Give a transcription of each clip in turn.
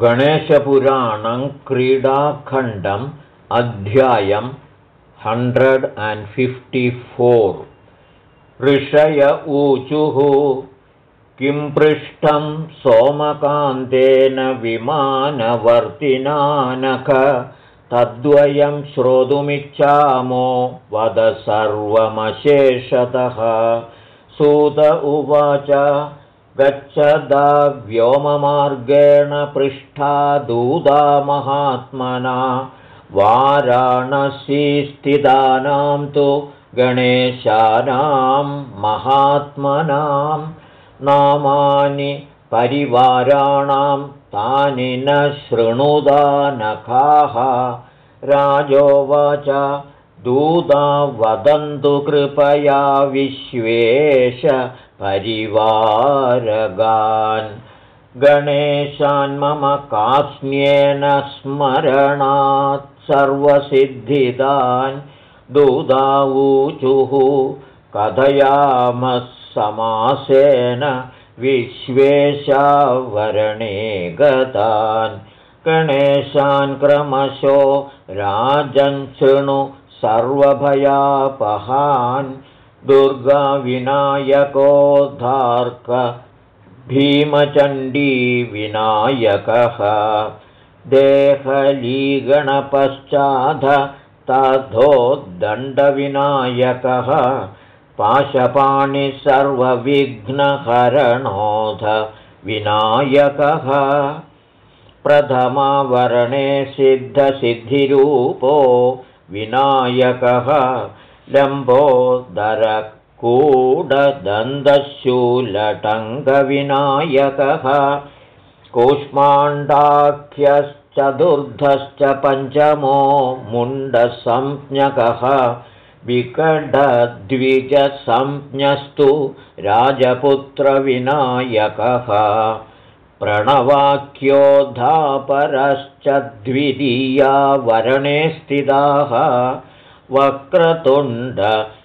गणेशपुराणं क्रीडाखण्डम् अध्यायं hundred and fifty four. ऋषय ऊचुः किं पृष्ठं सोमकान्तेन विमानवर्तिनानख तद्वयं श्रोतुमिच्छामो वद सर्वमशेषतः। सूत उवाच गच्छदा व्योममार्गेण पृष्ठा दूदा महात्मना। वाराणसीस्थितानां तु गणेशानां महात्मनां। नामानि परिवाराणां तानि न शृणुदानखाः राजोवाच दूता वदन्तु कृपया विश्वेश परिवारगान्। गणेशान् मम कास्म्येन स्मरणात् सर्वसिद्धितान् दुदावूचुः कथयामः समासेन विश्वेशावरणे गतान्। गणेशान् क्रमशो राजन् शृणु सर्वभयापहान् दुर्गाविनायकोद्धार्क भीमचण्डीविनायकः देहलीगणपश्चाध तथोद्दण्डविनायकः। पाशपाणिः सर्वविघ्नहरणोध विनायकः। प्रथमावरणे सिद्धसिद्धिरूपो विनायकः लम्बोदरकूडदन्तशूलटङ्गविनायकः कूष्माण्डाख्यश्चतुर्धश्च पञ्चमो मुण्डसंज्ञकः विकटद्विजसंज्ञस्तु राजपुत्रविनायकः प्रणवाख्योद्धापरश्च द्वितीया वरणे स्थिताः वक्रतुण्ड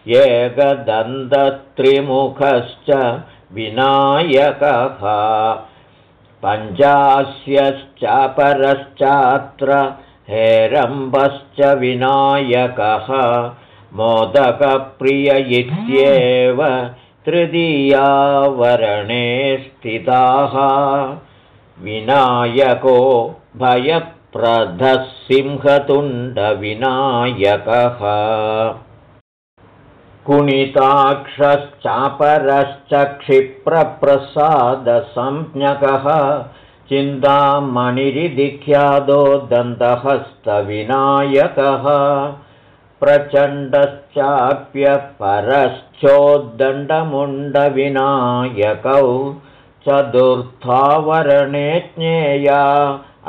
एकदन्तत्रिमुखश्च विनायकः। पञ्चास्यश्चापरश्चात्र हेरम्बश्च विनायकः। मोदकप्रिय इत्येव तृतीयावरणे स्थिताः। विनायको भय प्रधसिंहतुण्डविनायकः कुणिताक्षश्चापरश्च क्षिप्रप्रसादसंज्ञकः चिन्तामणिरिधिख्यादो दन्तहस्तविनायकः प्रचण्डश्चाप्यपरश्चोद्दण्डमुण्डविनायकौ चतुर्थावरणे ज्ञेया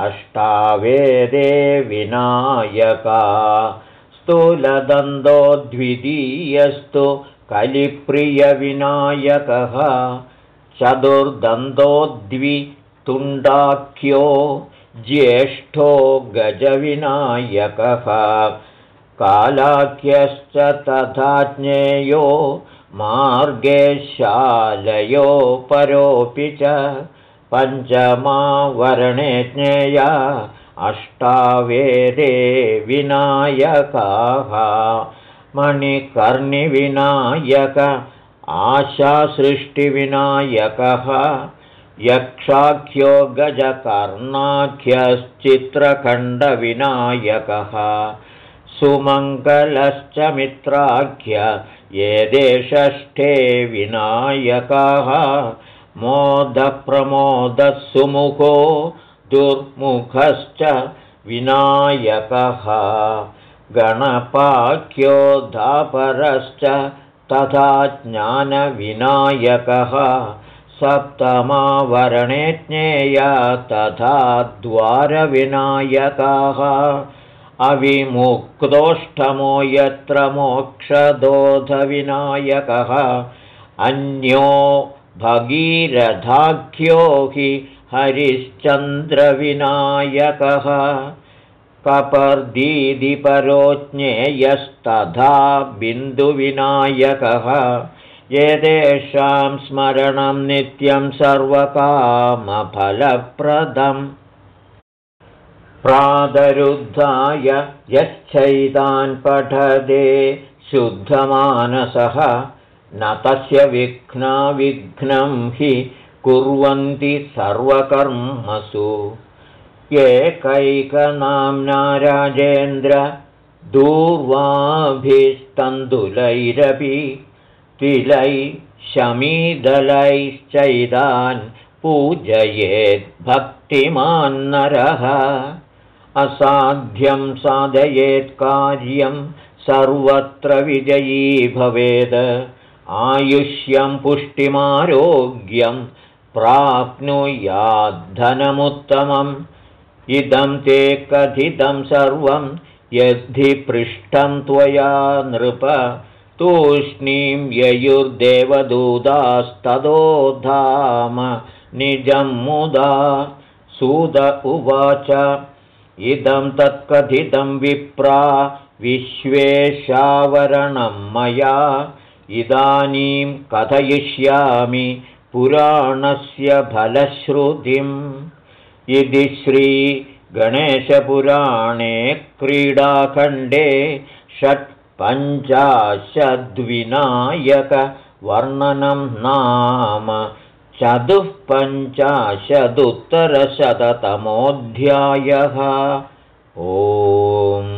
अष्टावेदे विनायका स्थूलदन्तो द्वितीयस्तु कलिप्रियविनायकः चतुर्दन्तो द्वितुण्डाख्यो ज्येष्ठो गजविनायकः कालाख्यश्च तथा ज्ञेयो मार्गे शालयो परोऽपि च। पञ्चमावर्णे ज्ञेया अष्टावेदे विनायकाः। मणिकर्णिविनायक आशासृष्टिविनायकः। यक्षाख्यो गजकर्णाख्यश्चित्रखण्डविनायकः सुमङ्गलश्च मित्राख्य ये देशष्ठे विनायकाः। मोदप्रमोदः सुमुखो दुर्मुखश्च विनायकः। गणपाख्योद्धापरश्च तथा ज्ञानविनायकः। सप्तमावरणे ज्ञेया तथा द्वारविनायकाः अविमुक्तोष्ठमो यत्र मोक्षदोधविनायकः। अन्यो भगीरथाख्यो हि हरिश्चन्द्रविनायकः। कपर्दीदिपरो ज्ञेयस्तथा बिन्दुविनायकः। एतेषां स्मरणं नित्यं सर्वकामफलप्रदम् प्रातरुद्धाय यश्चैतान् पठदे शुद्धमानसः। न तस्य विघ्ना विघ्नं हि कुर्वन्ति सर्वकर्मसु। एकैकनाम्ना राजेन्द्र दूर्वाभिस्तन्दुलैरपि तिलै शमीदलैश्चैदान् पूजयेद्भक्तिमान्नरः असाध्यं साधयेत् कार्यं सर्वत्र विजयी भवेद। आयुष्यं पुष्टिमारोग्यं प्राप्नुयाद्धनमुत्तमम् इदं ते कथितं सर्वं यद्धि पृष्ठं त्वया नृप। तूष्णीं ययुर्देवदूतास्ततो धाम निजं मुदा सुद उवाच इदं तत्कथितं विप्रा विश्वेशावरणं मया। इदानीं कथयिष्यामि पुराणस्य फलश्रुतिम्। इति श्रीगणेशपुराणे क्रीडाखण्डे षट्पञ्चाशद्विनायकवर्णनं नाम चतुःपञ्चाशदुत्तरशततमोऽध्यायः। ओम्